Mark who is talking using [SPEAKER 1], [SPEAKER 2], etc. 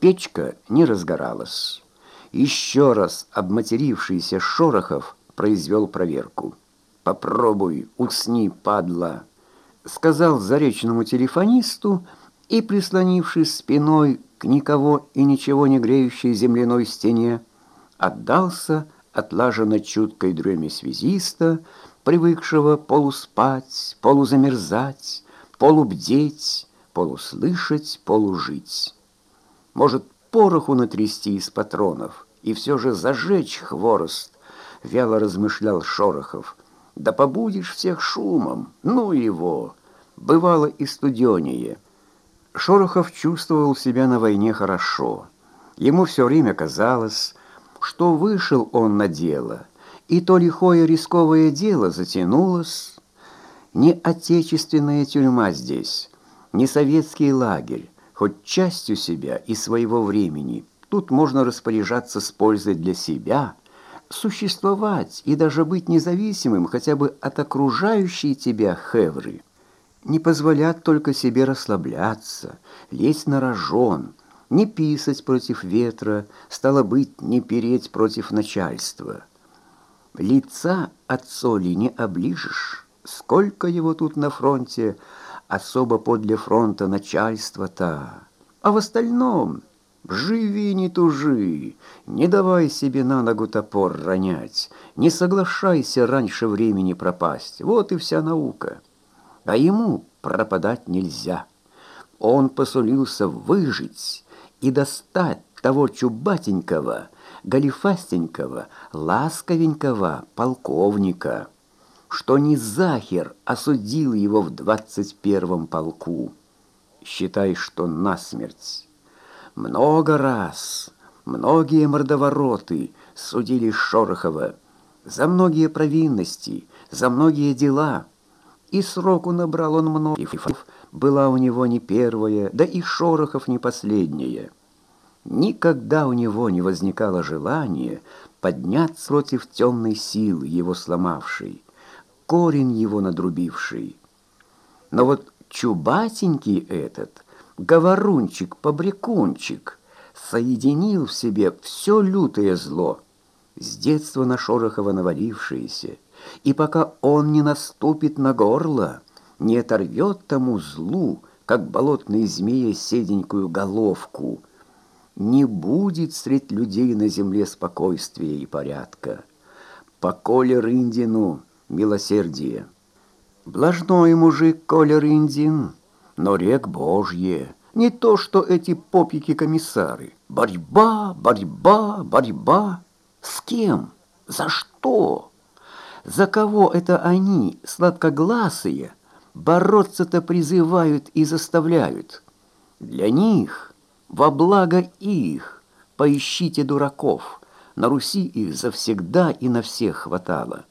[SPEAKER 1] Печка не разгоралась. Еще раз обматерившийся Шорохов произвел проверку. «Попробуй, усни, падла!» сказал заречному телефонисту и, прислонившись спиной к никого и ничего не греющей земляной стене, отдался отлаженно чуткой дреме связиста, привыкшего полуспать, полузамерзать, полубдеть, полуслышать, полужить. Может, пороху натрясти из патронов и все же зажечь хворост, вяло размышлял Шорохов. Да побудешь всех шумом, ну его, бывало и студенее. Шорохов чувствовал себя на войне хорошо. Ему все время казалось, что вышел он на дело, и то лихое рисковое дело затянулось. Не отечественная тюрьма здесь, не советский лагерь, хоть частью себя и своего времени. Тут можно распоряжаться с пользой для себя, существовать и даже быть независимым хотя бы от окружающей тебя хевры. Не позволять только себе расслабляться, лезть на рожон, не писать против ветра, стало быть, не переть против начальства. Лица от соли не оближешь. Сколько его тут на фронте, особо подле фронта начальства-то. А в остальном живи не тужи, не давай себе на ногу топор ронять, не соглашайся раньше времени пропасть. Вот и вся наука. А ему пропадать нельзя. Он посулился выжить и достать того чубатенького, галифастенького, ласковенького полковника что не Захер осудил его в двадцать первом полку. Считай, что насмерть. Много раз, многие мордовороты судили Шорохова за многие провинности, за многие дела. И сроку набрал он много. Была у него не первая, да и Шорохов не последняя. Никогда у него не возникало желания подняться против темной силы, его сломавшей корень его надрубивший. Но вот чубатенький этот, говорунчик-побрякунчик, соединил в себе все лютое зло, с детства на Шорохова навалившееся, и пока он не наступит на горло, не оторвет тому злу, как болотной змея седенькую головку, не будет средь людей на земле спокойствия и порядка. По Коле Рындину милосердие. Блажной мужик Коля Рындин, но рек Божье, не то что эти попики-комиссары. Борьба, борьба, борьба. С кем? За что? За кого это они, сладкогласые, бороться-то призывают и заставляют? Для них, во благо их, поищите дураков. На Руси их завсегда и на всех хватало.